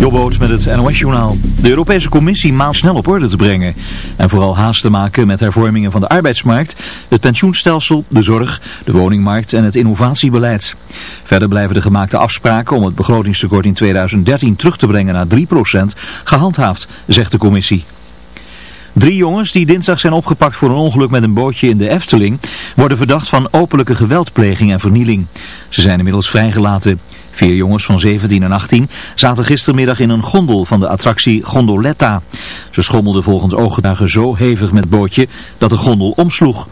Jobboot met het NOS-journaal. De Europese Commissie maand snel op orde te brengen. En vooral haast te maken met hervormingen van de arbeidsmarkt, het pensioenstelsel, de zorg, de woningmarkt en het innovatiebeleid. Verder blijven de gemaakte afspraken om het begrotingstekort in 2013 terug te brengen naar 3% gehandhaafd, zegt de Commissie. Drie jongens die dinsdag zijn opgepakt voor een ongeluk met een bootje in de Efteling worden verdacht van openlijke geweldpleging en vernieling. Ze zijn inmiddels vrijgelaten. Vier jongens van 17 en 18 zaten gistermiddag in een gondel van de attractie Gondoletta. Ze schommelden volgens ooggetuigen zo hevig met het bootje dat de gondel omsloeg.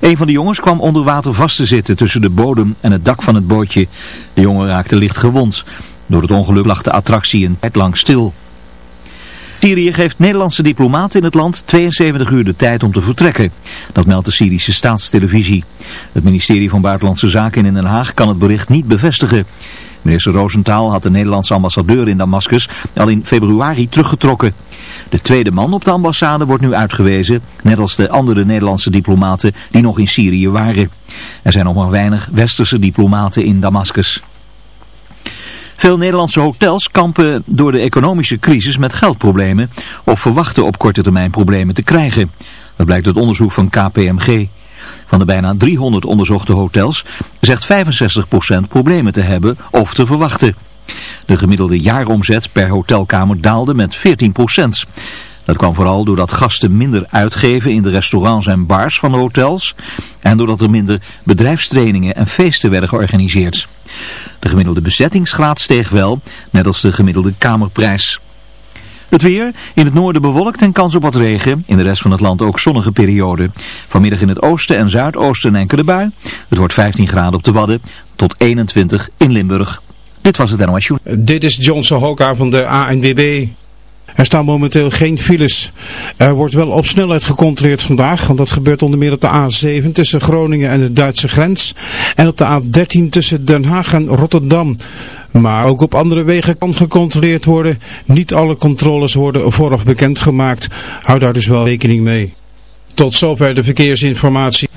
Een van de jongens kwam onder water vast te zitten tussen de bodem en het dak van het bootje. De jongen raakte licht gewond. Door het ongeluk lag de attractie een tijd lang stil. Syrië geeft Nederlandse diplomaten in het land 72 uur de tijd om te vertrekken. Dat meldt de Syrische staatstelevisie. Het ministerie van Buitenlandse Zaken in Den Haag kan het bericht niet bevestigen. Minister Roosentaal had de Nederlandse ambassadeur in Damascus al in februari teruggetrokken. De tweede man op de ambassade wordt nu uitgewezen, net als de andere Nederlandse diplomaten die nog in Syrië waren. Er zijn nog maar weinig westerse diplomaten in Damascus. Veel Nederlandse hotels kampen door de economische crisis met geldproblemen of verwachten op korte termijn problemen te krijgen. Dat blijkt uit onderzoek van KPMG. Van de bijna 300 onderzochte hotels zegt 65% problemen te hebben of te verwachten. De gemiddelde jaaromzet per hotelkamer daalde met 14%. Dat kwam vooral doordat gasten minder uitgeven in de restaurants en bars van de hotels en doordat er minder bedrijfstrainingen en feesten werden georganiseerd. De gemiddelde bezettingsgraad steeg wel, net als de gemiddelde kamerprijs. Het weer, in het noorden bewolkt en kans op wat regen. In de rest van het land ook zonnige periode. Vanmiddag in het oosten en zuidoosten enkele bui. Het wordt 15 graden op de Wadden tot 21 in Limburg. Dit was het NOS Dit is Johnson Hoka van de ANWB. Er staan momenteel geen files. Er wordt wel op snelheid gecontroleerd vandaag, want dat gebeurt onder meer op de A7 tussen Groningen en de Duitse grens en op de A13 tussen Den Haag en Rotterdam. Maar ook op andere wegen kan gecontroleerd worden. Niet alle controles worden vooraf bekendgemaakt. Hou daar dus wel rekening mee. Tot zover de verkeersinformatie.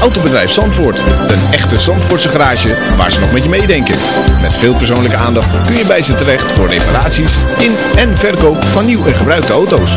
Autobedrijf Zandvoort. Een echte Zandvoortse garage waar ze nog met je meedenken. Met veel persoonlijke aandacht kun je bij ze terecht voor reparaties in en verkoop van nieuw en gebruikte auto's.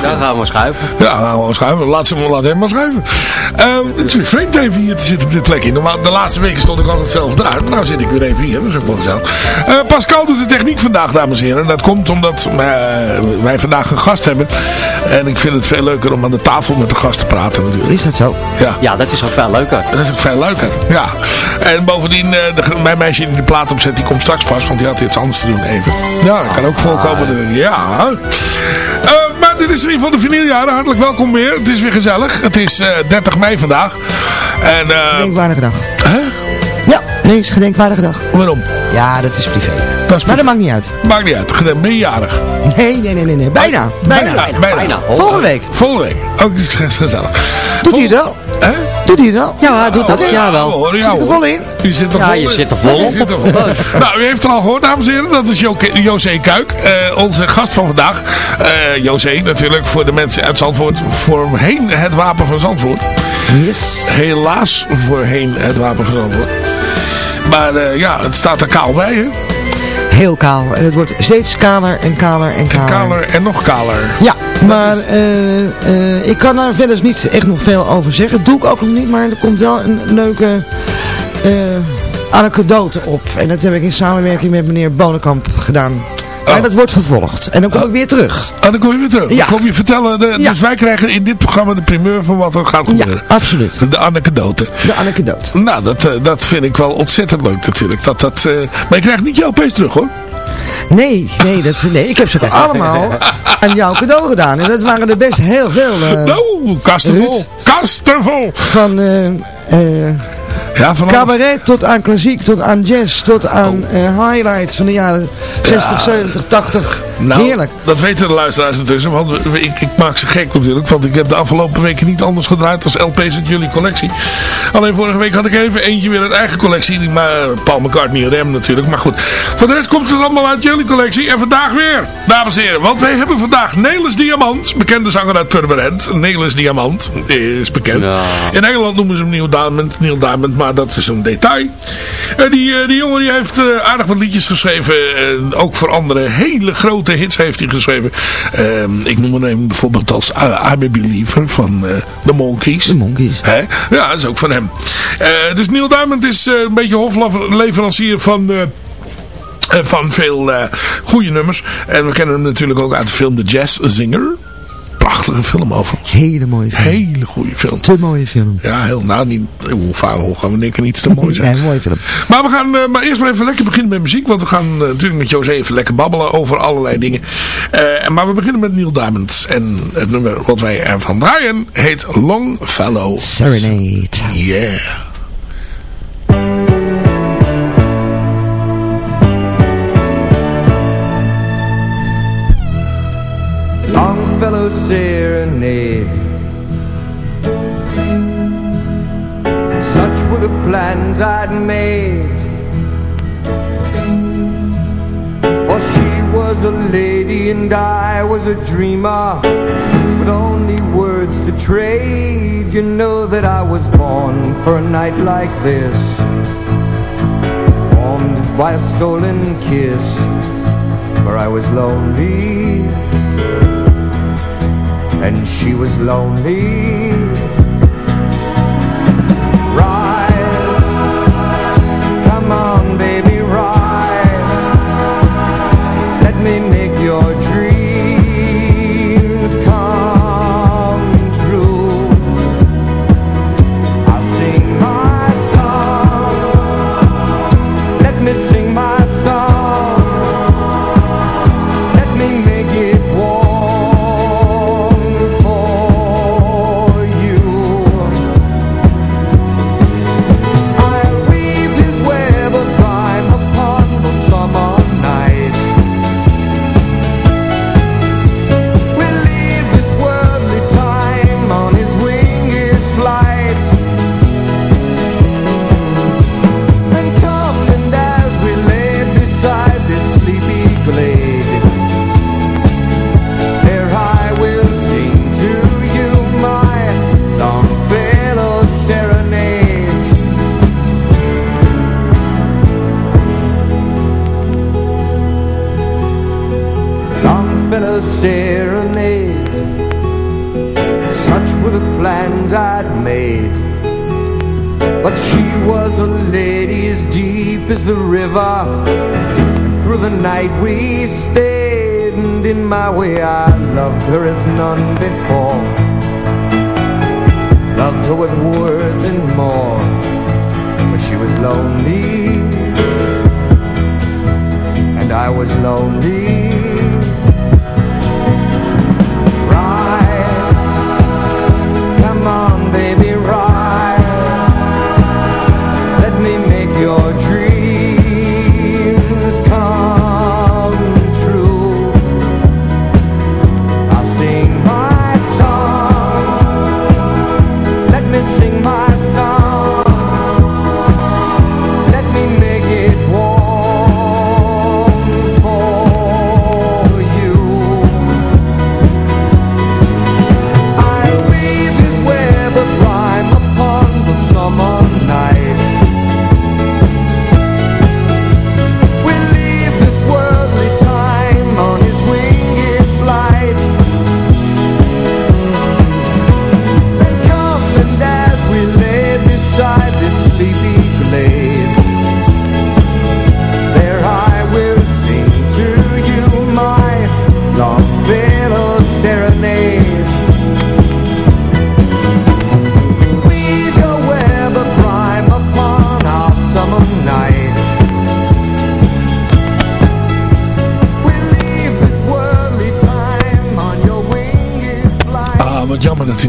Ja, Dan gaan we schuiven. Ja, gaan we schuiven. Laat, ze, laat hem maar schuiven. Ehm, het is weer vreemd even hier te zitten op dit plekje. Normaal, de laatste weken stond ik altijd zelf daar. Nou zit ik weer even hier. Dat is ook wel gezellig. Uh, Pascal doet de techniek vandaag, dames en heren. Dat komt omdat uh, wij vandaag een gast hebben. En ik vind het veel leuker om aan de tafel met de gast te praten natuurlijk. Is dat zo? Ja. Ja, dat is ook veel leuker. Dat is ook veel leuker, ja. En bovendien, uh, de, mijn meisje die de plaat opzet, die komt straks pas. Want die had iets anders te doen even. Ja, dat kan ook voorkomen. Ja. maar dit is er van de vinyljaren. Hartelijk welkom weer. Het is weer gezellig. Het is uh, 30 mei vandaag. En, uh, gedenkwaardige dag. Ja, nee, is gedenkwaardige dag. Waarom? Ja, dat is privé. Dat is maar dat maakt niet uit. Maakt niet uit. Ben je jarig? Nee, nee, nee, nee. nee. Bijna. Bijna. Bijna. bijna. bijna. Volgende week. Volgende week. Ook oh, is gezellig. Doet hij het wel? Hè? Doet hij wel? Ja, hij doet het. Oh, Ja, we wel. horen Zit er vol in? U zit er Ja, vol je in. zit er vol Je op. zit er vol in. nou, u heeft het al gehoord, dames en heren. Dat is Jo- José Kuik, eh, onze gast van vandaag. Eh José natuurlijk voor de mensen uit Zandvoort. Voorheen het wapen van Zandvoort. Yes. Helaas voorheen het wapen van Zandvoort. Maar eh, ja, het staat er kaal bij, hè? Heel kaal. En het wordt steeds kaler en kaler en kaler. Kaler en nog kaler. Ja, maar eh, eh, ik kan daar verder niet echt nog veel over zeggen. Dat doe ik ook nog niet, maar er komt wel een leuke eh anekdote op. En dat heb ik in samenwerking met meneer Bonenkamp gedaan. Maar Oh. dat wordt vervolgd. En dan kom ik weer terug. En dan kom je weer terug. Ja. Dan kom je vertellen. De, Ja. Dus wij krijgen in dit programma de primeur van wat er gaat Ja, gebeuren. absoluut. De anekdote. De anekdote. Nou, dat, eh, dat vind ik wel ontzettend leuk natuurlijk. Dat, dat, eh, maar je krijgt niet je LP's terug hoor. Nee, nee, dat, nee, ik heb ze allemaal aan jou cadeau gedaan. En dat waren er best heel veel. eh, nou, kasten vol. Ruud. Kasten vol. van Ja, van alles. cabaret tot aan klassiek, tot aan jazz, tot aan eh, highlights van de jaren 60, 70, 80. Nou, Heerlijk. dat weten de luisteraars intussen. Want ik, ik maak ze gek natuurlijk. Want ik heb de afgelopen weken niet anders gedraaid als LP's uit jullie collectie. Alleen vorige week had ik even eentje weer uit eigen collectie. Die, maar Paul McCartney en Rem natuurlijk. Maar goed. Voor de rest komt het allemaal uit jullie collectie. En vandaag weer, dames en heren. Want wij hebben vandaag Nelis Diamant. Bekende zanger uit Purmerend. Nelis Diamant is bekend. Ja. In Engeland noemen ze hem Neil Diamond. Neil Diamond. Maar dat is een detail. Eh, die, eh, die jongen die heeft eh, aardig wat liedjes geschreven. ook voor andere hele grote hits heeft hij geschreven. Ik noem hem bijvoorbeeld als uh, I'm a Believer van The Monkees. De Monkeys. Hè? Ja, dat is ook van hem. Dus Neil Diamond is een beetje hofleverancier van... van veel eh goede nummers. En we kennen hem natuurlijk ook uit de film The Jazz Singer. Prachtige film overigens. Hele mooie film. Hele goede film. Te mooie film. Ja, heel, nou, niet, hoe vaak hoe gaan we denken iets te mooi zijn. Ja, mooie film. Maar we gaan eh, maar eerst maar even lekker beginnen met muziek. Want we gaan eh, natuurlijk met José even lekker babbelen over allerlei dingen. Eh, maar we beginnen met Neil Diamond. En het nummer wat wij ervan draaien heet Longfellow. Serenade. Yeah. Serenade. Such were the plans I'd made. For she was a lady and I was a dreamer with only words to trade. You know that I was born for a night like this. Warmed by a stolen kiss, for I was lonely and she was lonely. The river. Through the night we stayed, and in my way I loved her as none before. Loved her with words and more, but she was lonely, and I was lonely.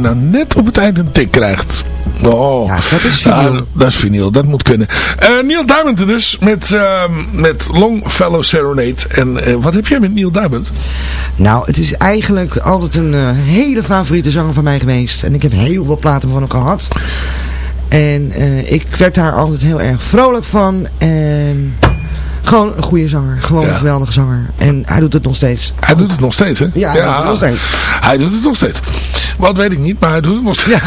Nou net op het eind een tik krijgt. Oh, Ja, dat is vinyl. Ah, dat is vinyl, dat moet kunnen. Eh, Neil Diamond dus, met, ehm, met Longfellow Serenade. En eh, wat heb jij met Neil Diamond? Nou, het is eigenlijk altijd een eh, hele favoriete zanger van mij geweest. En ik heb heel veel platen van hem gehad. En ik werd daar altijd heel erg vrolijk van. En gewoon een goede zanger. Gewoon Ja. een geweldige zanger. En hij doet het nog steeds. Hij doet het nog steeds, hè? Ja, hij doet het nog steeds. Hij doet het nog steeds. Wat weet ik niet, maar hij doet het nog. Ja,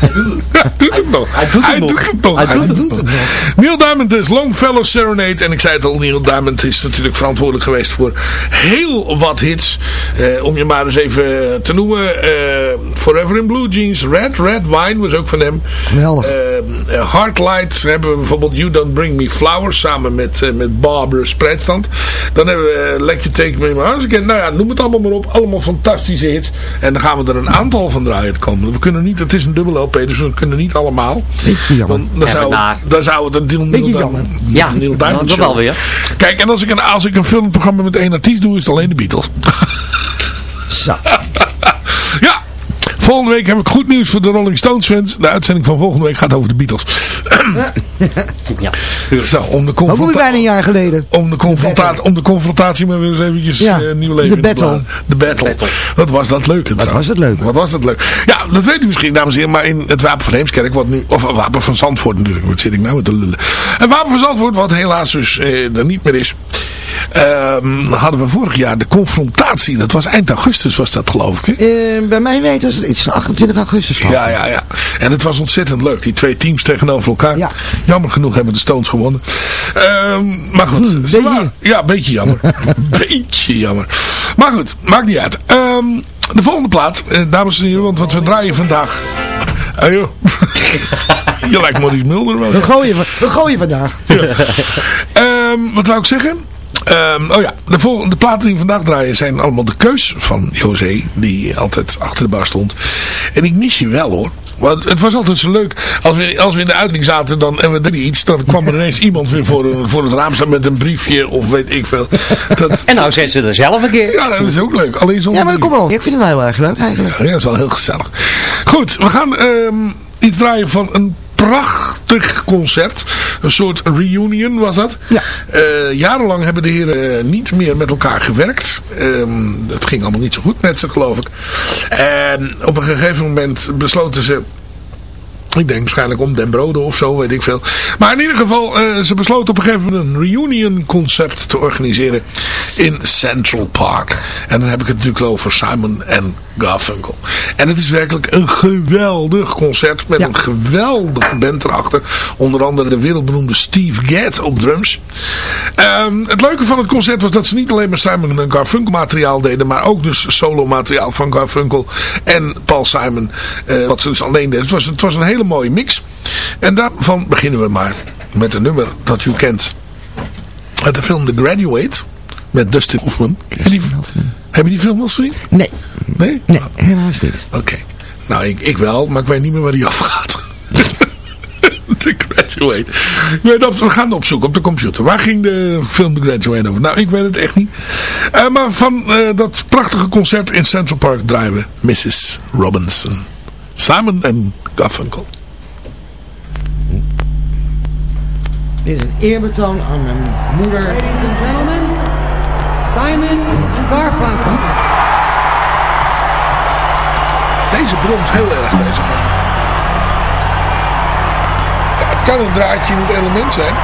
Hij doet het nog. Hij doet het nog. Doet het nog. Hij doet het nog. nog. Neil Diamond is Longfellow Serenade. En ik zei het al, Neil Diamond is natuurlijk verantwoordelijk geweest voor heel wat hits. Eh, om je maar eens even te noemen. eh, Forever in Blue Jeans. Red, Red Wine was ook van hem. geweldig. Eh, eh, Heartlight hebben we bijvoorbeeld You Don't Bring Me Flowers samen met, met Barbara Spreidstand. Dan hebben we Let You Take Me My Arms Again. Nou ja, noem het allemaal maar op. Allemaal fantastische hits. En dan gaan we er een aantal van draaien te komen. We kunnen niet, het is een dubbel LP, dus we kunnen niet allemaal. Beetje jammer. Want dan zou, dan zou het een Neil, Beetje Neil jammer. Diamond- Ja, Neil Diamond dat show. wel weer. Kijk, en als ik, een, als ik een filmprogramma met één artiest doe, is het alleen de Beatles. Zo. volgende week heb ik goed nieuws voor de Rolling Stones fans. De uitzending van volgende week gaat over de Beatles. Ja, tuurlijk. Zo, om de confrontatie... bijna een jaar geleden. Om de, confrontatie, om de confrontatie maar weer eens eventjes Ja, eh, nieuw leven de battle. blazen. De battle. Battle. Wat was dat leuk. Wat was het leuk. Wat was dat leuk. Ja, dat weet u misschien, dames en heren. Maar in het Wapen van Heemskerk, wat nu, of het Wapen van Zandvoort natuurlijk. Wat zit ik nou met te lullen. Het Wapen van Zandvoort, wat helaas dus eh, er niet meer is. Ehm, hadden we vorig jaar de confrontatie. Dat was eind augustus was dat geloof ik. Eh, bij mij weten was het iets van 28 augustus. van. Ja, ja, ja. En het was ontzettend leuk. Die twee teams tegenover elkaar. Ja. Jammer genoeg hebben de Stones gewonnen. Ehm, maar goed. Hmm, beetje. waren- ja, beetje jammer. beetje jammer. Maar goed, maakt niet uit. Ehm, de volgende plaat, eh, dames en heren, want wat we draaien vandaag. Ah joh. Je lijkt Maurice Mulder wel. We gooien, we gooien vandaag. Wat wou ik zeggen? Ehm, oh ja, de, volgende, de platen die we vandaag draaien zijn allemaal de keus van José. Die altijd achter de bar stond. En ik mis je wel hoor. Want het was altijd zo leuk. Als we, als we in de uitling zaten dan, en we deden iets. Dan kwam er ineens iemand weer voor, een- voor het raam staan met een briefje. Of weet ik veel. Dat, En nou zet ze er zelf een keer. ja, dat is ook leuk. Alleen zonder Ja, maar kom op. Ik vind het wel heel erg leuk eigenlijk. Ja, dat is wel heel gezellig. Goed, we gaan ehm, iets draaien van een prachtig concert. Een soort reunion was dat. Ja. Eh, jarenlang hebben de heren eh, niet meer met elkaar gewerkt. Ehm, dat ging allemaal niet zo goed met ze, geloof ik. En op een gegeven moment besloten ze... Ik denk waarschijnlijk om Den Brode of zo, weet ik veel. Maar in ieder geval, eh, ze besloten op een gegeven moment een reunion concert te organiseren in Central Park. En dan heb ik het natuurlijk over Simon en Garfunkel. En het is werkelijk een geweldig concert met Ja. een geweldige band erachter. Onder andere de wereldberoemde Steve Gadd op drums. Ehm, het leuke van het concert was dat ze niet alleen maar Simon en Garfunkel materiaal deden. Maar ook dus solo materiaal van Garfunkel en Paul Simon. eh, wat ze dus alleen deden. Het was, het was een hele mooie mix. En daarvan beginnen we maar met een nummer dat u kent. Uit de film The Graduate. Met Dustin Hoffman. Heb je die, heb je die film wel eens gezien? Nee, Nee? nee, helaas niet. Oké. Nou, ik, ik wel, maar ik weet niet meer waar die afgaat. The Graduate. We gaan het opzoeken op de computer. Waar ging de film The Graduate over? Nou, ik weet het echt niet. Eh, maar van eh, dat prachtige concert in Central Park draaien we Mrs. Robinson. Simon en Garfunkel. Dit is een eerbetoon aan mijn moeder. Simon Garfunkel. Deze bromt heel erg, deze man. Ja, het kan een draadje in het element zijn.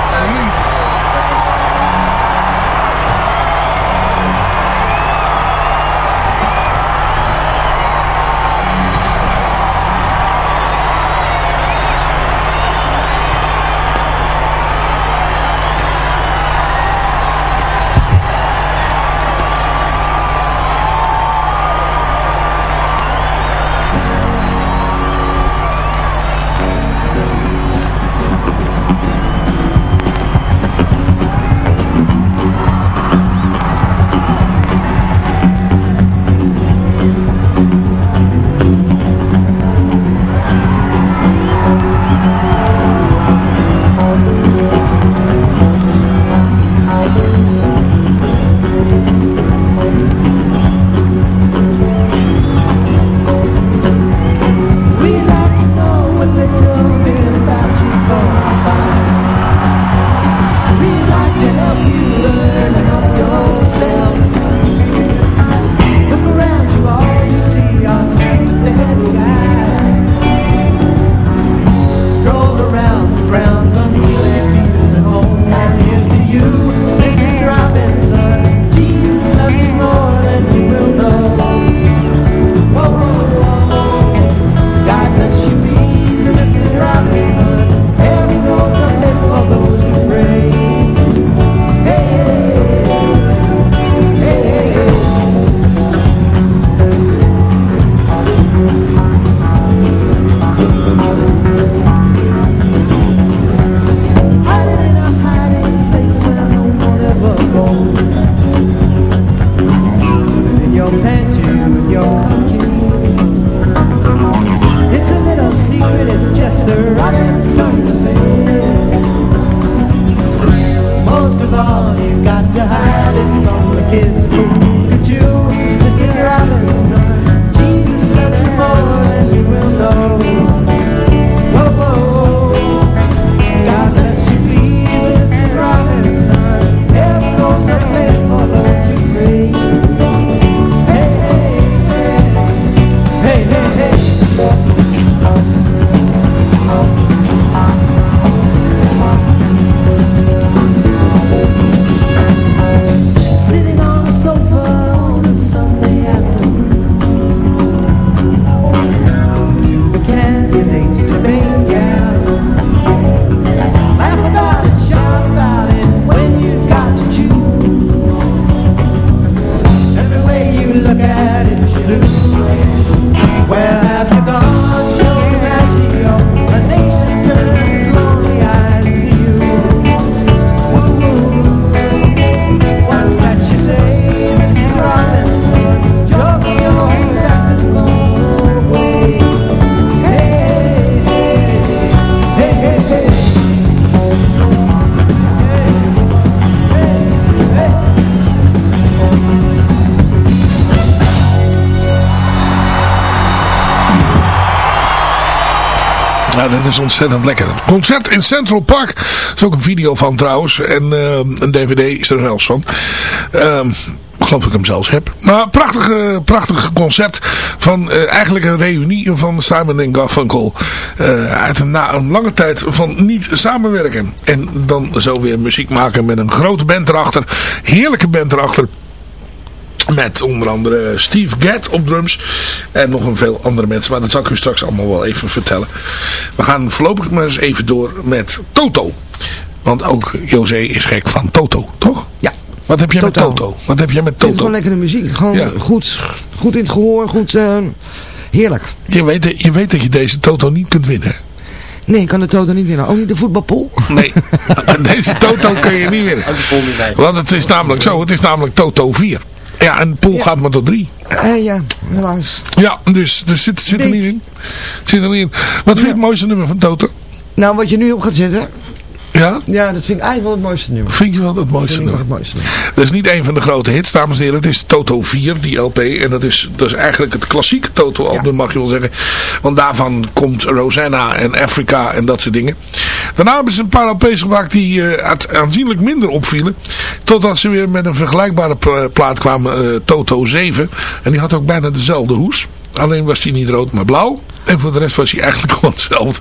Is ontzettend lekker. Het concert in Central Park. Er is ook een video van trouwens. En eh, een dvd is er zelfs van. Ehm geloof ik hem zelfs heb. Maar prachtige, prachtige concert van uh, eigenlijk een reunie van Simon Garfunkel. Uh, uit een, na een lange tijd van niet samenwerken. En dan zo weer muziek maken met een grote band erachter. Heerlijke band erachter. Met onder andere Steve Gadd op drums. En nog een veel andere mensen. Maar dat zal ik u straks allemaal wel even vertellen. We gaan voorlopig maar eens even door met Toto. Want ook José is gek van Toto, toch? Ja. Wat heb jij met Toto? Wat heb jij met Toto? gewoon lekkere muziek. Gewoon ja. goed, goed in het gehoor. Goed, uh, heerlijk. Je weet, je weet dat je deze Toto niet kunt winnen. Nee, ik kan de Toto niet winnen. Ook niet de voetbalpool? Nee, deze Toto kun je niet winnen. Want het is namelijk zo, het is namelijk Toto 4. Ja, en de pool ja. gaat maar tot 3. Uh, ja, helaas. Ja, dus er zit, zit er niet in. Zit er niet in. Wat vind je het mooiste nummer van Toto? Nou, wat je nu op gaat zetten, ja? Ja, dat vind ik eigenlijk wel het mooiste nummer. Vind je wel het mooiste nummer? Het mooiste nummer. Dat is niet een van de grote hits, dames en heren. Het is Toto 4, die LP. En dat is, dat is eigenlijk het klassieke Toto-album, ja. mag je wel zeggen. Want daarvan komt Rosanna en Africa en dat soort dingen. Daarna hebben ze een paar LP's gemaakt die uh, aanzienlijk minder opvielen. Totdat ze weer met een vergelijkbare plaat kwamen, uh, Toto 7. En die had ook bijna dezelfde hoes. Alleen was die niet rood, maar blauw. En voor de rest was hij eigenlijk gewoon hetzelfde.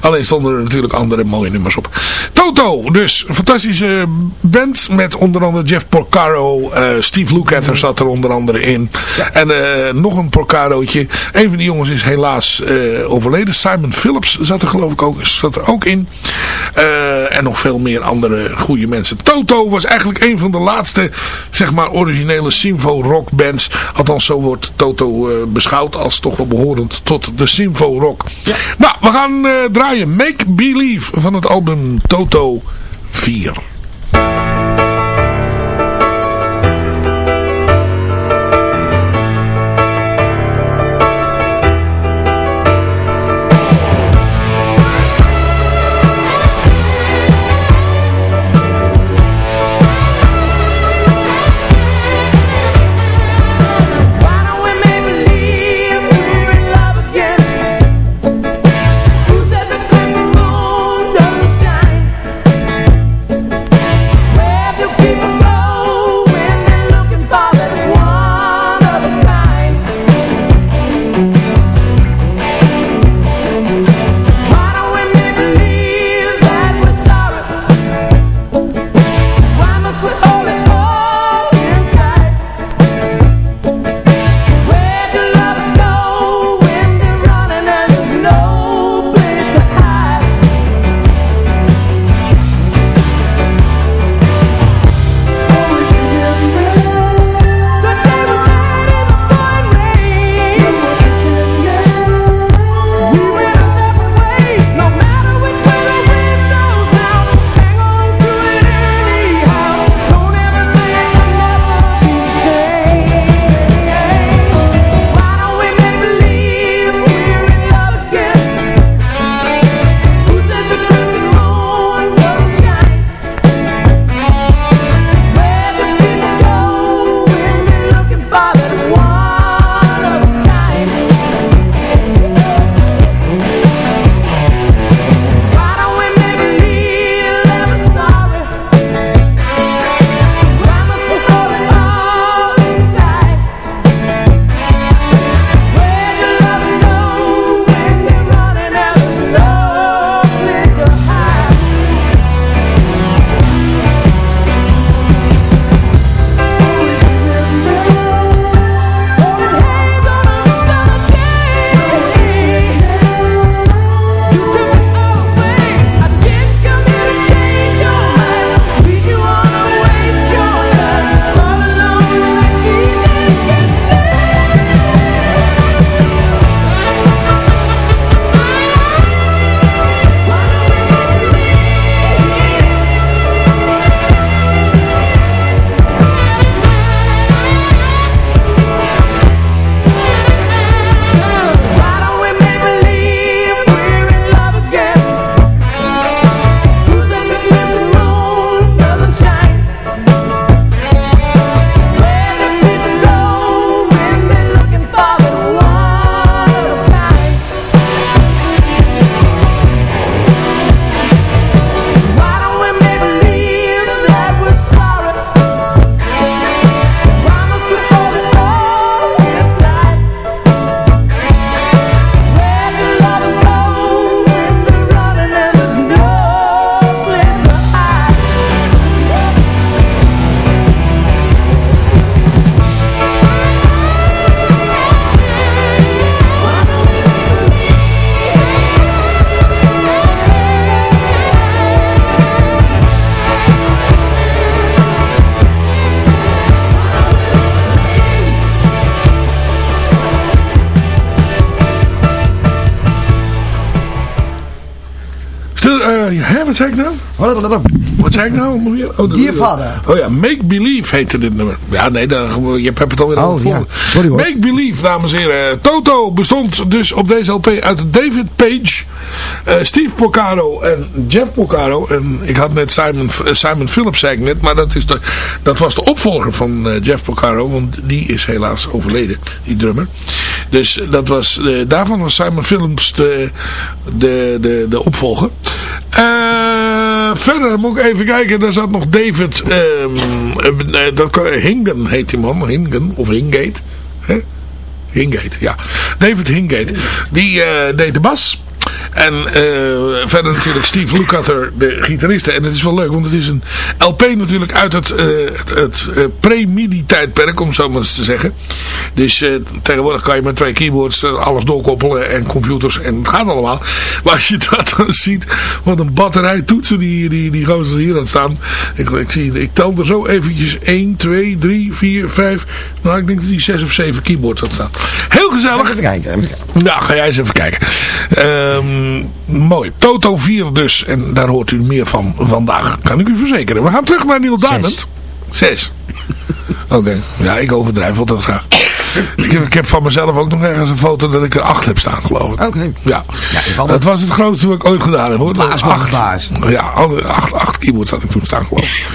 Alleen stonden er natuurlijk andere mooie nummers op. Toto, dus een fantastische band met onder andere Jeff Porcaro. Uh, Steve Lukather zat er onder andere in. Ja. En uh, nog een Porcarootje. Een van die jongens is helaas uh, overleden. Simon Phillips zat er geloof ik ook, zat er ook in. en nog veel meer andere goede mensen. Toto was eigenlijk een van de laatste zeg maar originele Simvo rock bands. Althans zo wordt Toto beschouwd als toch wel behorend tot de Simvo rock. Nou, we gaan draaien Make Believe van het album Toto 4. Zei ik nou? Oh, Dear Father. Oh ja, Make Believe heette dit nummer. Ja, nee, dan, je hebt het alweer Oh, ja. Sorry hoor. Make Believe, dames en heren. Toto bestond dus op deze LP uit David Page, eh, Steve Porcaro en Jeff Porcaro. En ik had net Simon, eh, Simon Phillips, zei ik net, maar dat, is de, dat was de opvolger van eh, Jeff Porcaro, want die is helaas overleden, die drummer. Dus dat was, daarvan was Simon Phillips de, de, de, de opvolger. Eh, verder moet ik even kijken. Daar zat nog David ehm, eh, eh, dat, Hingen heet die man. Hingen of Hingate. Hè? Hingate, ja. David Hingate. Die eh, deed de bas. En eh, verder natuurlijk Steve Lukather, de gitariste. En het is wel leuk, want het is een LP natuurlijk uit het, eh, het, het eh, pre-MIDI tijdperk, om zo maar eens te zeggen. Dus tegenwoordig kan je met twee keyboards alles doorkoppelen en computers en het gaat allemaal. Maar als je dat dan ziet, wat een batterij toetsen die, die, die gozer hier aan staan. Ik, ik, zie, ik tel er zo eventjes 1, 2, 3, 4, 5. Nou, ik denk dat die 6 of 7 keyboards had staan. Heel gezellig. Even kijken. Even kijken. Nou, ga jij eens even kijken. Ehm, mooi. Toto 4 dus. En daar hoort u meer van vandaag. Kan ik u verzekeren. We gaan terug naar Neil Diamond. Zes. Oké. Ja, ik overdrijf altijd graag. ik, heb, ik heb van mezelf ook nog ergens een foto dat ik er acht heb staan, geloof ik. Oké. Ja. dat was het grootste wat ik ooit gedaan heb, hoor. Mag acht. Ja, acht, acht keyboards had ik toen staan, geloof ik.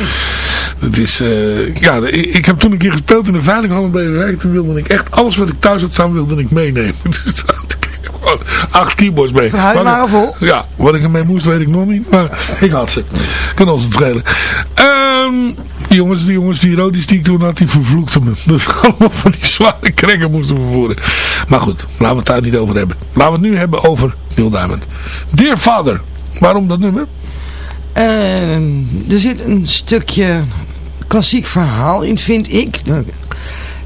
Het is, eh, ja, ik, ik heb toen een keer gespeeld in de veiligheidshandel bij Beverwijk. Toen wilde ik echt, alles wat ik thuis had staan, wilde ik meenemen. Dus acht keyboards mee. Verhuizen ik- waren vol. Ja, wat ik ermee moest weet ik nog niet. Maar ik had ze. Kan ons het schelen. Ehm, die jongens, die jongens, die rodies die ik toen had, die vervloekten me. Dat is allemaal van die zware krengen moesten vervoeren. Maar goed, laten we het daar niet over hebben. Laten we het nu hebben over Neil Diamond. Dear Father. Waarom dat nummer? Ehm, er zit een stukje klassiek verhaal in, vind ik.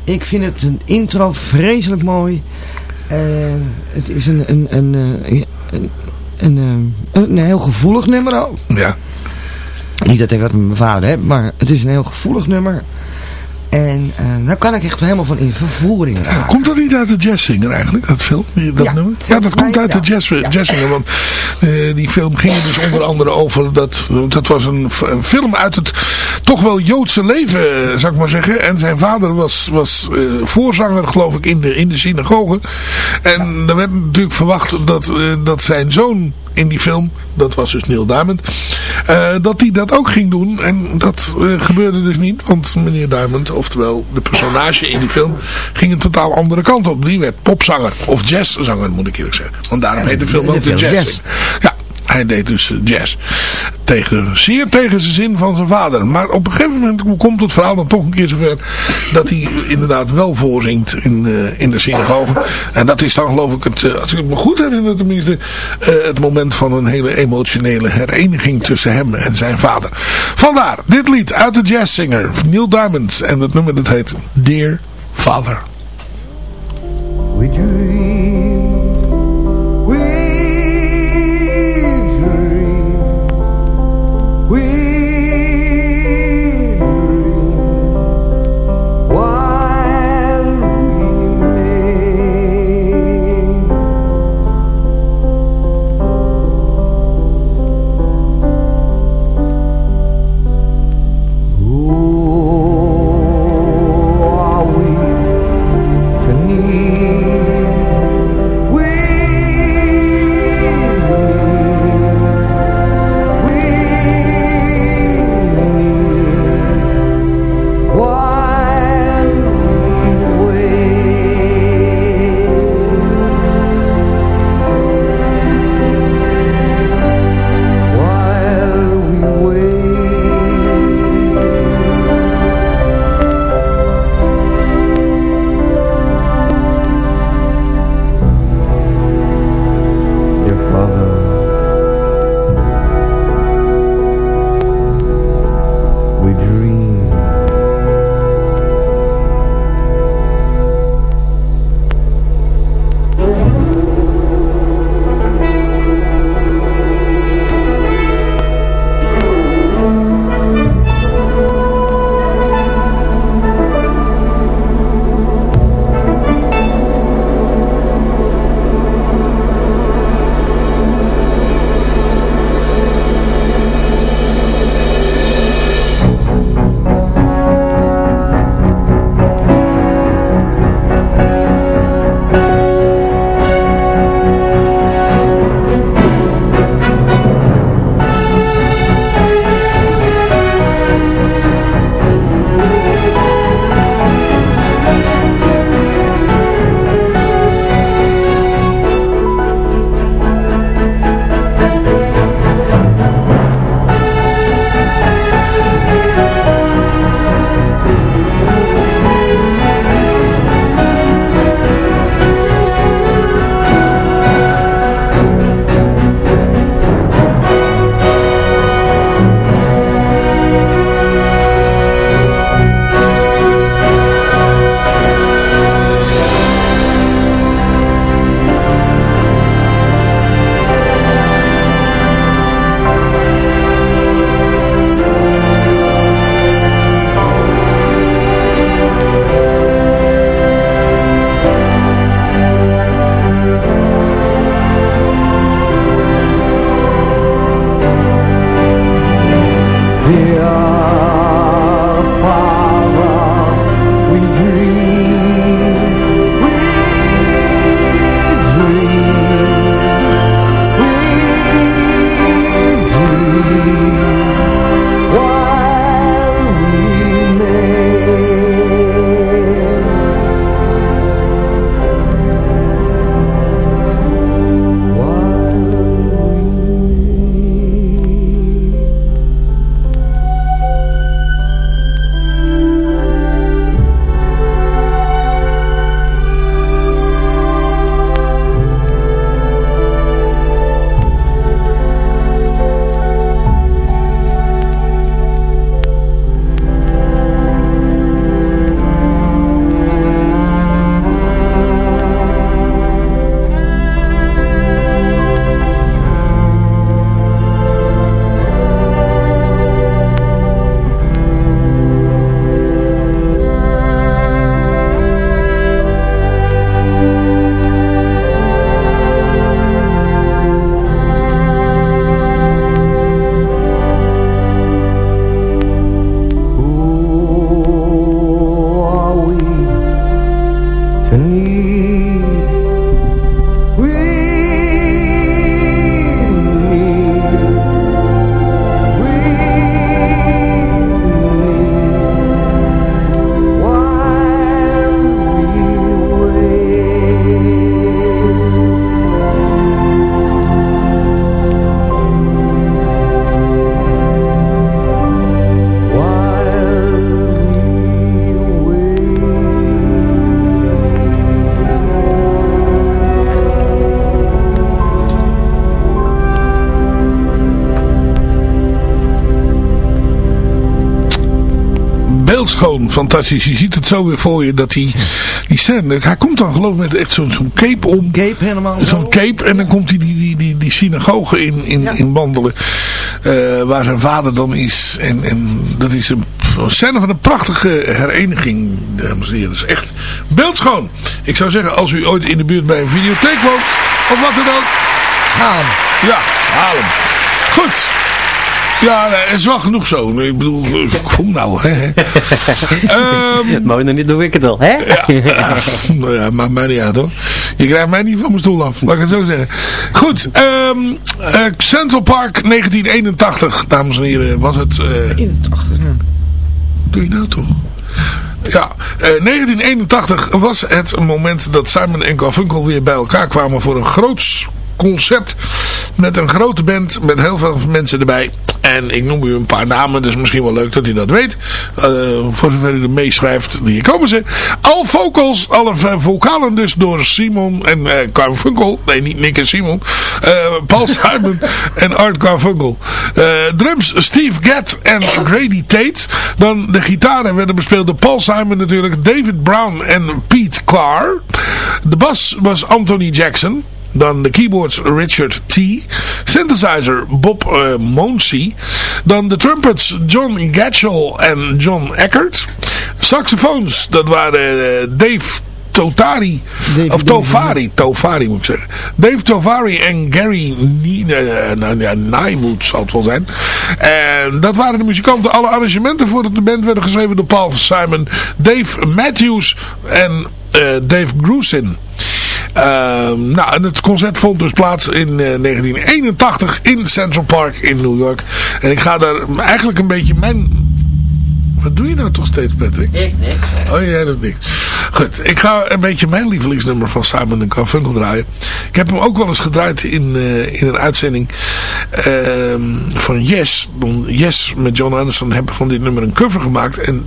Ik vind het een intro vreselijk mooi. Eh, het is een, een, een, eh, een, een, eh, een heel gevoelig nummer ook. Ja. Niet dat ik dat met mijn vader heb, maar het is een heel gevoelig nummer. En daar kan ik echt helemaal van in vervoering raken. Komt dat niet uit de Jazzsinger eigenlijk, dat film? Dat Ja, nummer? Ja, dat komt uit de jazz, Ja. Want die film ging er dus onder andere over dat... Dat was een film uit het toch wel Joodse leven, eh, zou ik maar zeggen. En zijn vader was, was eh, voorzanger, geloof ik, in de, in de synagoge. En er werd natuurlijk verwacht dat, eh, dat zijn zoon in die film, dat was dus Neil Diamond, dat hij dat ook ging doen. En dat gebeurde dus niet, want meneer Diamond, oftewel de personage in die film, ging een totaal andere kant op. Die werd popzanger, of jazzzanger moet ik eerlijk zeggen. Want daarom heet de film ook de. Jazz. Ja, hij deed dus jazz. Tegen, zeer tegen zijn zin van zijn vader. Maar op een gegeven moment komt het verhaal dan toch een keer zover dat hij inderdaad wel voorzingt in, eh, in de synagoge. En dat is dan geloof ik het, eh, als ik het me goed herinner tenminste, eh, het moment van een hele emotionele hereniging tussen hem en zijn vader. Vandaar dit lied uit de jazzzinger Neil Diamond. En het nummer dat heet Dear Father. We fantastisch. Je ziet het zo weer voor je dat hij die scène, hij komt dan geloof ik met echt zo'n zo'n cape om. Cape helemaal Zo'n cape en dan komt hij die, die, die, die synagoge in, in, in wandelen. eh, waar zijn vader dan is. En, en dat is een, een scène van een prachtige hereniging, dames en heren. Dat is echt beeldschoon. Ik zou zeggen, als u ooit in de buurt bij een videotheek woont, of wat dan ook. Haal hem. Ja, haal hem. Goed. Ja, nee, het is wel genoeg zo. Ik bedoel, kom nou, hè. Ehm, Mooi, dan niet doe ik het al, hè? ja, nou ja, maakt mij niet uit hoor. Je krijgt mij niet van mijn stoel af, laat ik het zo zeggen. Goed, ehm, eh, Central Park 1981, dames en heren, was het... eh, In het achter. ja. doe je nou toch? Ja, eh, 1981 was het moment dat Simon en Garfunkel weer bij elkaar kwamen voor een groots concert. Met een grote band, met heel veel mensen erbij. En ik noem u een paar namen, dus misschien wel leuk dat u dat weet. Eh, voor zover u er meeschrijft, hier komen ze. Al vocals, alle vocalen dus door Simon en eh Garfunkel. Nee, niet Nick en Simon. Eh, Paul Simon en Art Garfunkel. Drums Steve Gadd en Grady Tate. Dan de gitaren werden bespeeld door Paul Simon natuurlijk. David Brown en Pete Carr. De bas was Anthony Jackson. Dan de keyboards Richard T. Synthesizer Bob Monsey. Dan de trumpets John Gatchell en John Eckert. Saxofoons, dat waren eh, Dave Totari. Dave- of Tovari. Tovari moet ik zeggen. Dave Tovari en Gary eh, nou Nywood zal het wel zijn. En dat waren de muzikanten. Alle arrangementen voor de band werden geschreven door Paul Simon, Dave Matthews en Dave Grusin. Ehm, nou, en het concert vond dus plaats in eh, 1981 in Central Park in New York. En ik ga daar eigenlijk een beetje mijn... Wat doe je nou toch steeds, Patrick? Ik niks. Oh, jij doet niks. Goed, ik ga een beetje mijn lievelingsnummer van Simon Garfunkel draaien. Ik heb hem ook wel eens gedraaid in, eh, in een uitzending ehm, van Yes. Yes met John Anderson hebben van dit nummer een cover gemaakt. En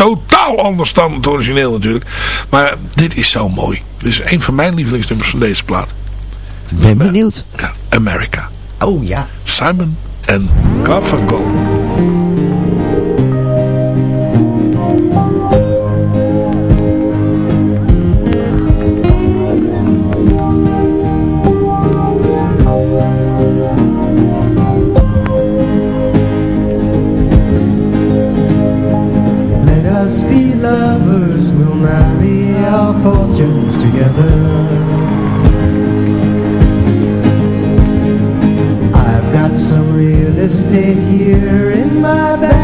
totaal anders dan het origineel natuurlijk. Maar dit is zo mooi. Dit is een van mijn lievelingsnummers van deze plaat. Ben benieuwd. Ja, America. Oh ja. Simon en Garfunkel. Our fortunes together. I've got some real estate here in my bag.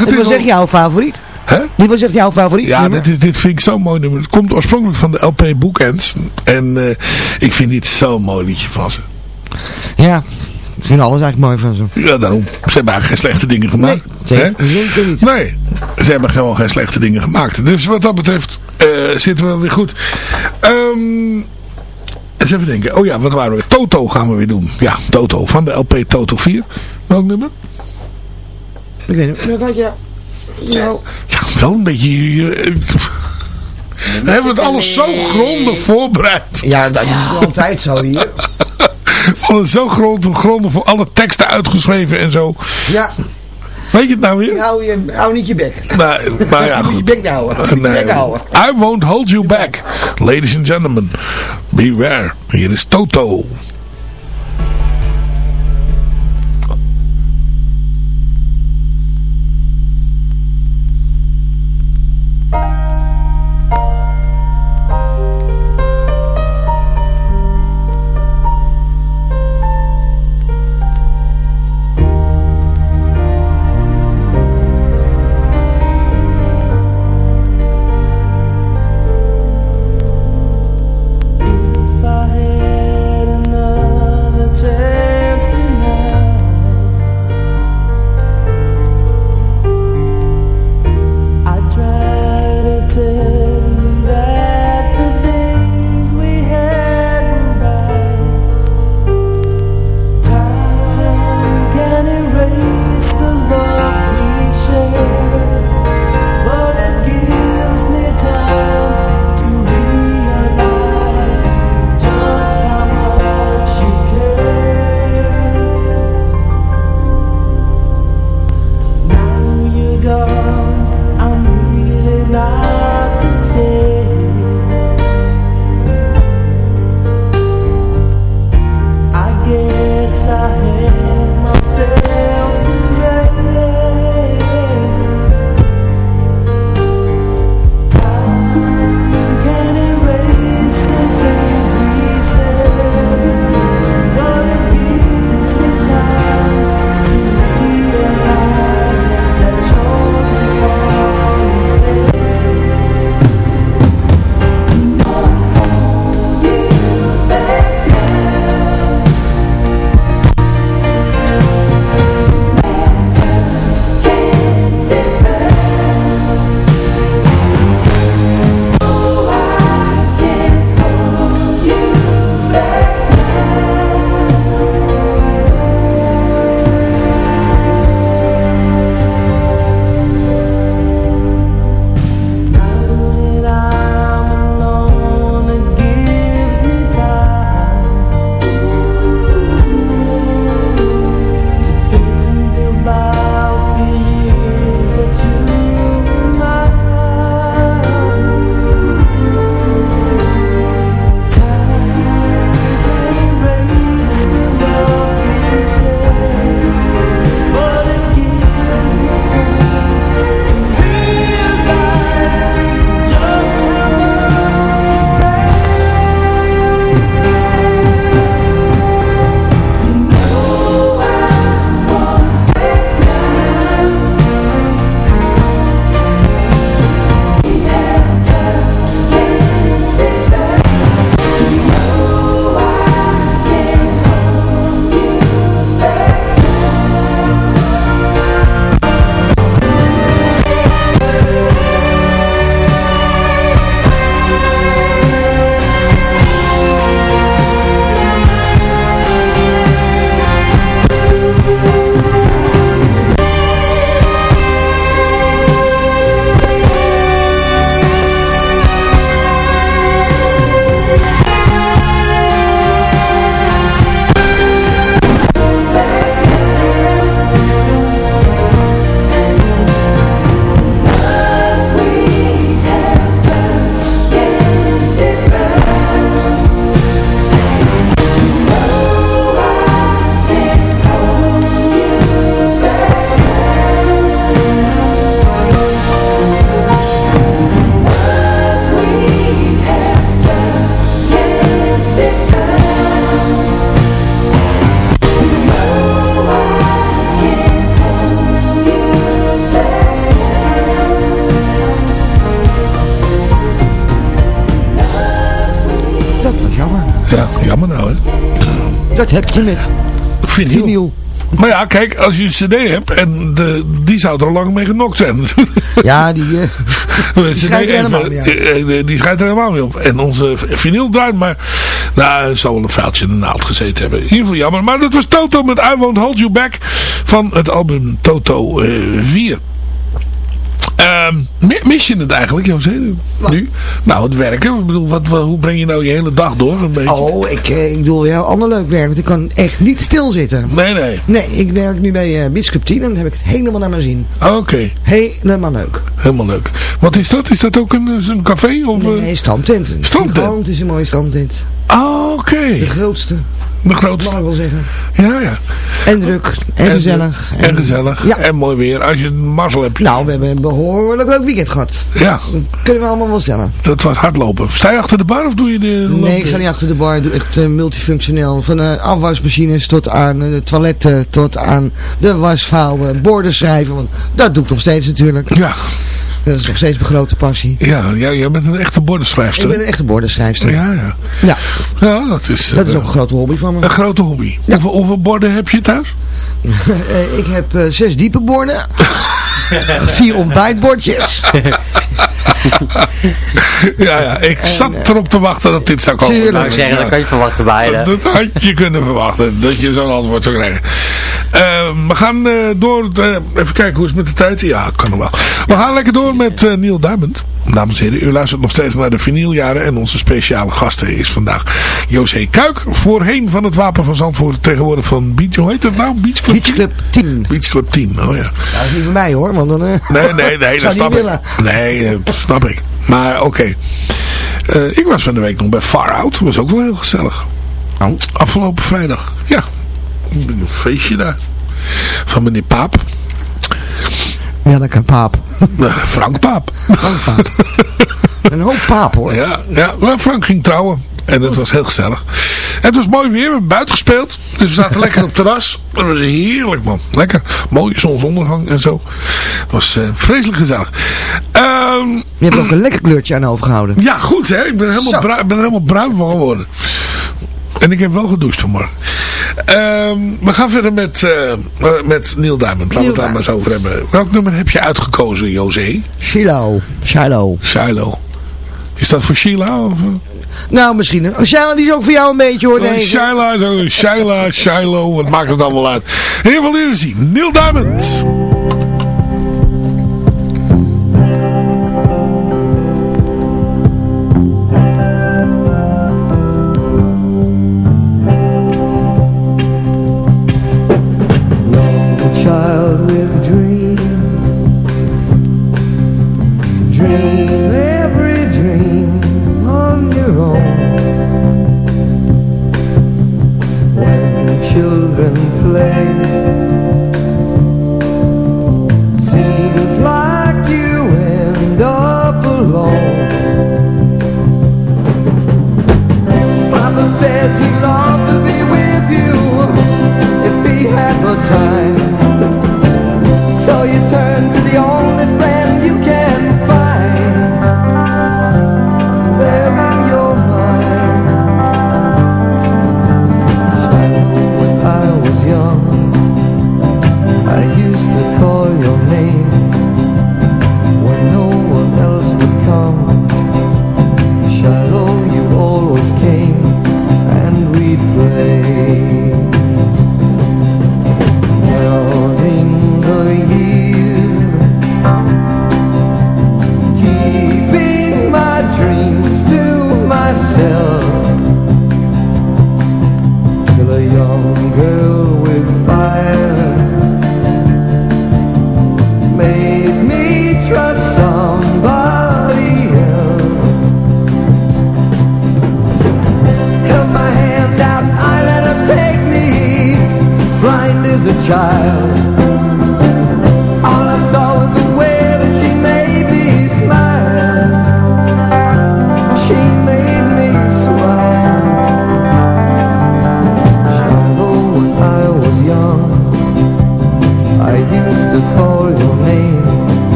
Het is was echt jouw favoriet. Hè? Dit was echt jouw favoriet Ja, nummer? dit, dit vind ik zo'n mooi nummer. Het komt oorspronkelijk van de LP Bookends. En eh, ik vind dit zo'n mooi liedje van ze. Ja, ik vind alles eigenlijk mooi van ze. Ja, daarom. Ze hebben eigenlijk geen slechte dingen gemaakt. Nee, zeker niet. Nee, ze hebben gewoon geen slechte dingen gemaakt. Dus wat dat betreft eh, zitten we weer goed. Ehm eens even denken. Oh ja, wat waren we? Toto gaan we weer doen. Ja, Toto. Van de LP Toto 4. Welk nummer? Ik weet niet. Wat had je nou? Ja, wel een beetje... eh, we hebben het alles zo grondig voorbereid. Ja, dat is altijd zo hier. Alles zo grondig, grondig voor alle teksten uitgeschreven en zo. Ja, Weet je het nou weer? hou, je, hou niet je bek. Nou, nou ja, Moet je goed. bek nou houden. Je Nee, bek houden. I won't hold you back. Ladies and gentlemen, beware. Hier is Toto. Met Vinyl. vinyl. Maar ja, kijk, als je een cd hebt en de, die zou er al lang mee genokt zijn. Ja, die... eh, Die schijnt er helemaal niet uit. Die schijnt er helemaal niet op. En onze vinyl draait, maar nou, er zal wel een foutje in de naald gezeten hebben. In ieder geval jammer. Maar dat was Toto met I Won't Hold You Back van het album Toto eh, 4. Mi- mis je het eigenlijk, José? Nu? Nou, het werken. Ik bedoel, wat, wat- hoe breng je nou je hele dag door, zo'n beetje? Oh, ik, eh, ik doe heel ander leuk werk, want ik kan echt niet stilzitten. Nee, nee. Nee, ik werk nu bij uh, Beach Club 10 en dan heb ik het helemaal naar mijn zin. Oké, Helemaal leuk. helemaal leuk. Wat is dat? Is dat ook een, een café? Of? Nee, standtent. Standtent? Gewoon, Het is een mooie standtent. Ah, oké. De grootste, De grootste. mag ik wel zeggen. Ja, ja. En druk. En, gezellig. En, gezellig. Ja. En mooi weer. Als je mazzel hebt. Nou, we hebben een behoorlijk leuk weekend gehad. Ja, Dat kunnen we allemaal wel stellen. dat was hardlopen. Sta je achter de bar of doe je de... Nee, ik sta niet achter de bar. Ik doe echt eh, multifunctioneel. Van de afwasmachines tot aan eh, de toiletten, tot aan de wasvouwen, borden schrijven. Want dat doe ik nog steeds natuurlijk. Ja, Dat is nog steeds mijn grote passie. ja, ja, jij bent een echte bordenschrijfster. Ik ben een echte bordenschrijfster. Ja, ja. Ja, Ja, dat is, dat is eh, ook een grote hobby van me. een grote hobby. Hoeveel, hoeveel borden heb je thuis? Eh, ik heb eh, zes diepe borden. vier ontbijtbordjes. ja, ja, ik zat erop te wachten dat dit zou komen. Tuurlijk. Nou, zeggen, dat kan je verwachten bij je. Dat had je kunnen verwachten, dat je zo'n antwoord zou krijgen. Eh, we gaan eh, door, eh, even kijken hoe is het met de tijd. Ja, kan nog wel. We gaan lekker door met eh, Neil Diamond. Dames en heren, u luistert nog steeds naar de vinyljaren en onze speciale gasten is vandaag José Kuik. Voorheen van het Wapen van Zandvoort, tegenwoordig van Beach, hoe heet het nou? Beach Club? Beach Club 10. Beach Club 10, oh ja. Dat is niet voor mij hoor, want dan... Nee, nee, nee, dat snap ik. Nee, dat snap ik. Maar oké. Ik was van de week nog bij Far Out. Dat was ook wel heel gezellig. Oh. Afgelopen vrijdag. Ja. Een feestje daar. Van meneer Paap. Welke paap. Frank Paap. Oh, paap. Een hoop paap hoor. Ja, ja. Maar Frank ging trouwen. En dat was heel gezellig. En het was mooi weer. We hebben buiten gespeeld. Dus we zaten lekker op het terras. Dat was heerlijk man. Lekker. Mooie zonsondergang en zo. Het was eh, vreselijk gezellig. Ehm Je hebt ook een lekker kleurtje aan overgehouden. Ja, goed hè. Ik ben, helemaal bruin, ben er helemaal bruin van geworden. En ik heb wel gedoucht vanmorgen. Ehm, we gaan verder met, eh, eh, met Neil Diamond. Laten we het daar maar eens over hebben. Welk nummer heb je uitgekozen, José? Shiloh. Shiloh. Shiloh. Is dat voor Sheila? Of? Nou, misschien. een- Shiloh, die is ook voor jou een beetje hoor, Oh, zo, Sheila, Shiloh. Wat maakt het allemaal uit? In ieder geval leren zien. Neil Diamond.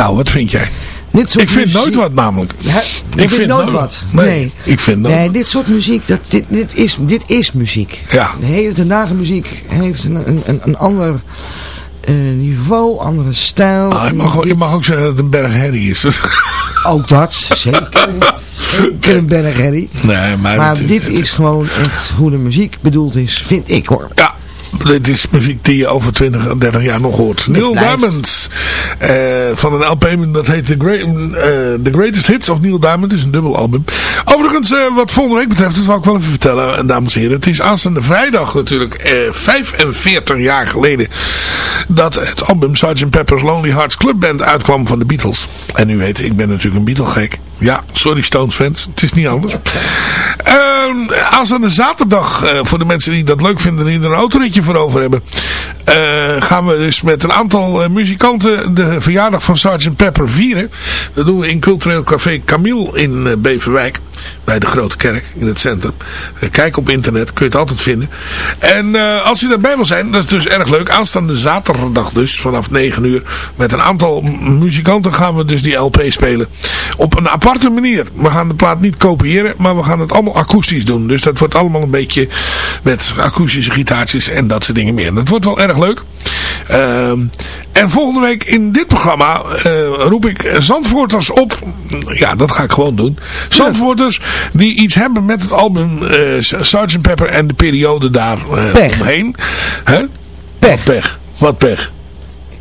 Nou, wat vind jij? Dit soort Ik vind muziek- nooit wat namelijk. Ja, ik vind nooit wat. Nee, Nee. ik vind nooit Nee, dit soort muziek, dat, dit, dit, is, dit is muziek. Ja. De hele ten dagen muziek heeft een, een, een, ander eh, niveau, andere stijl. Ah, je, mag, ook- je mag ook zeggen dat het een berg herrie is. Ook dat, zeker. zeker een berg herrie. nee, maar, dit is gewoon echt hoe de muziek bedoeld is, vind ik hoor. Ja, dit is muziek die je over 20 en 30 jaar nog hoort. Neil. Diamond. eh, van een LP dat heet The, Great, eh, The Greatest Hits of Neil Diamond. Het is een dubbel album. Overigens, eh, wat volgende week betreft, dat wil ik wel even vertellen, dames en heren. Het is aanstaande vrijdag natuurlijk eh, 45 jaar geleden dat het album Sgt. Pepper's Lonely Hearts Club Band uitkwam van de Beatles. En u weet, ik ben natuurlijk een Beatle-gek. Ja, sorry Stones fans, het is niet anders. Ehm aanstaande zaterdag, eh, voor de mensen die dat leuk vinden en die er een autoritje voor over hebben, eh, gaan we dus met een aantal eh, muzikanten de verjaardag van Sgt. Pepper vieren. Dat doen we in Cultureel Café Camille in Beverwijk. Bij de Grote Kerk in het centrum. Eh, kijk op internet, kun je het altijd vinden. En eh, als u daarbij wil zijn, dat is dus erg leuk. Aanstaande zaterdag dus, vanaf 9 uur. Met een aantal muzikanten gaan we dus die LP spelen. Op een aparte manier. We gaan de plaat niet kopiëren, maar we gaan het allemaal akoestisch doen. Dus dat wordt allemaal een beetje met akoestische gitaartjes en dat soort dingen meer. Dat wordt wel erg leuk. Ehm, en volgende week in dit programma eh, roep ik Zandvoorters op. Ja, dat ga ik gewoon doen. Zandvoorters die iets hebben met het album eh Sgt. Pepper en de periode daar eh, omheen. Hè? Pech. Wat pech? Wat pech?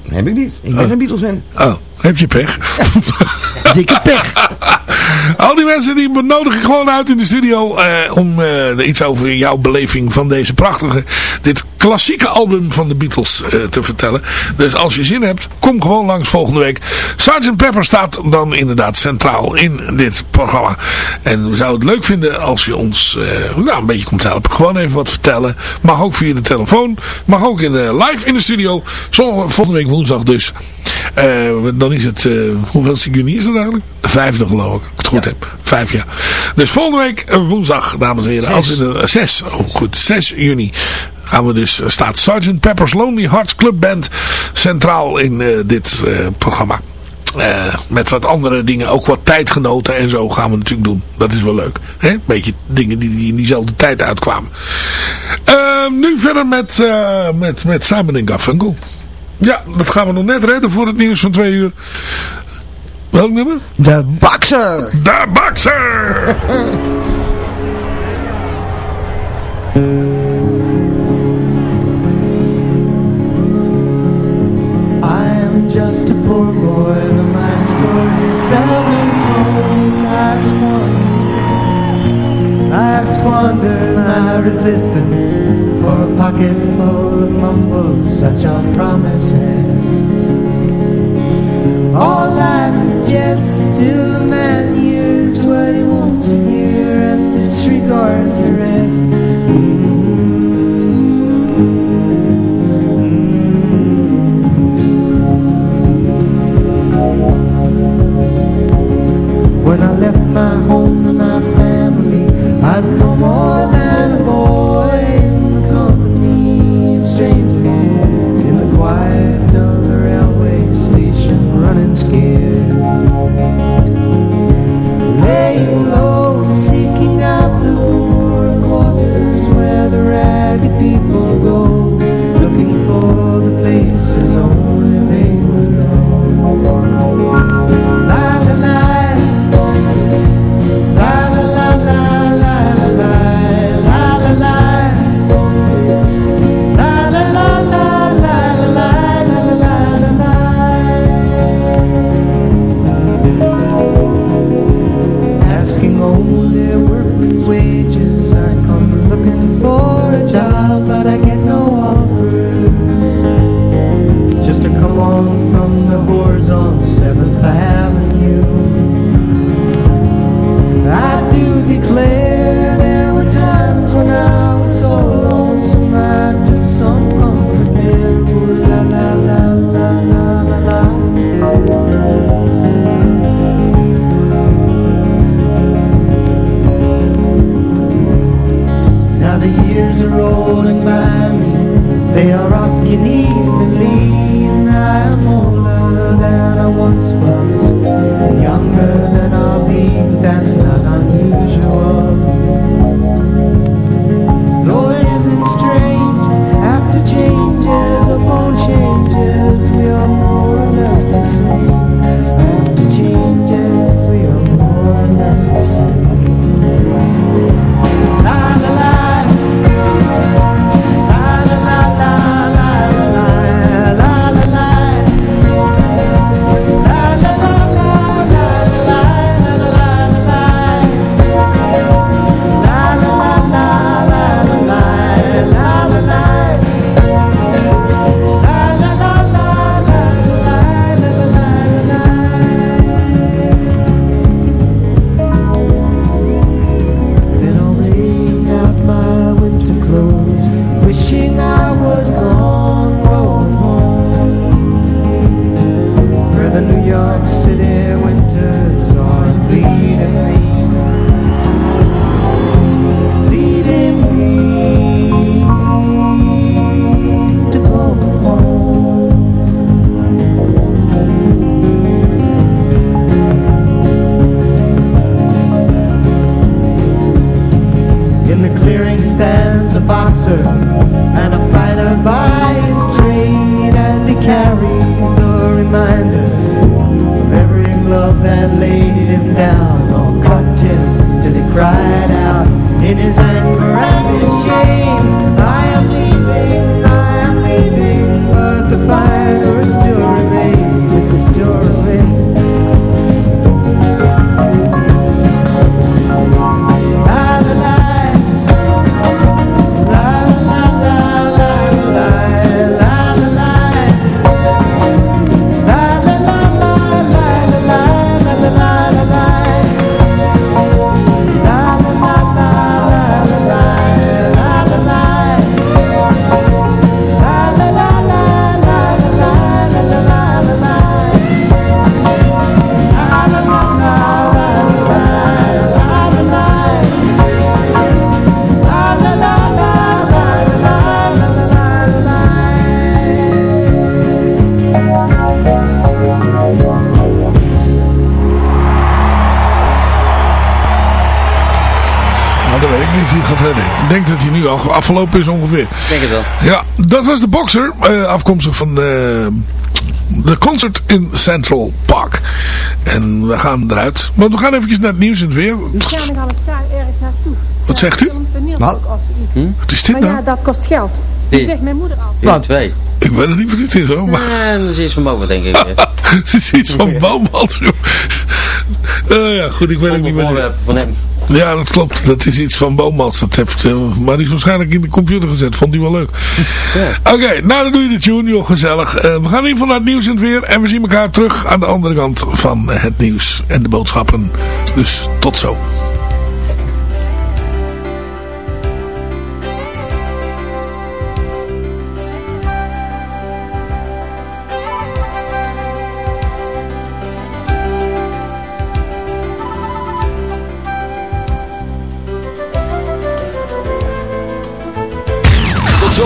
heb ik niet. Ik ben een Beatles fan. Oh, heb je pech? Dikke pech. Al die mensen die nodig ik gewoon uit in de studio eh, om eh, iets over jouw beleving van deze prachtige, dit klassieke album van de Beatles eh, te vertellen. Dus als je zin hebt, kom gewoon langs volgende week. Sgt. Pepper staat dan inderdaad centraal in dit programma. En we zouden het leuk vinden als je ons nou, een beetje komt helpen. Gewoon even wat vertellen. Mag ook via de telefoon. Mag ook in de, live in de studio. Volgende week woensdag dus. Eh, dan is het, eh hoeveel juni is dat eigenlijk? De vijfde geloof ik, als ik het goed heb. Vijf jaar. Dus volgende week eh, woensdag, dames en heren. Als in de, zes, oh goed, 6 juni gaan we dus, staat Sgt. Pepper's Lonely Hearts Club Band centraal in dit programma. Met wat andere dingen, ook wat tijdgenoten en zo gaan we natuurlijk doen. Dat is wel leuk. Hè? Beetje dingen die, die in diezelfde tijd uitkwamen. Eh, nu verder met, eh, met, met Simon Garfunkel. Ja, dat gaan we nog net redden voor het nieuws van twee uur. Welk nummer? De Boxer. De Boxer! I'm just a poor boy, but my story is seldom told. I've squandered, I've squandered my resistance for a pocket full of mumbles, such are promises. All lies and jests till a man hears afgelopen is ongeveer. denk het wel. Ja, dat was de boxer. eh, afkomstig van de, de concert in Central Park. En we gaan eruit. Maar we gaan eventjes naar het nieuws en het weer. Luciane gaan we staan ergens naartoe. Wat zegt u? Wat? Wat is dit Maar nou? ja, dat kost geld. Die. Zegt mijn moeder al. Wat? Twee. Ik weet nog niet wat dit is hoor. Maar En dat is iets van boven, denk ik. het is iets van Baumans. joh. Eh, ja, goed, ik weet ook niet wat Onderwerp van hem. Ja, dat klopt. Dat is iets van Baumans. Dat heeft uh, Maries waarschijnlijk in de computer gezet. Vond hij wel leuk. Oké, nou dan doe je de tune, joh, gezellig. Eh, we gaan in ieder geval naar het nieuws en het weer. En we zien elkaar terug aan de andere kant van het nieuws en de boodschappen. Dus tot zo.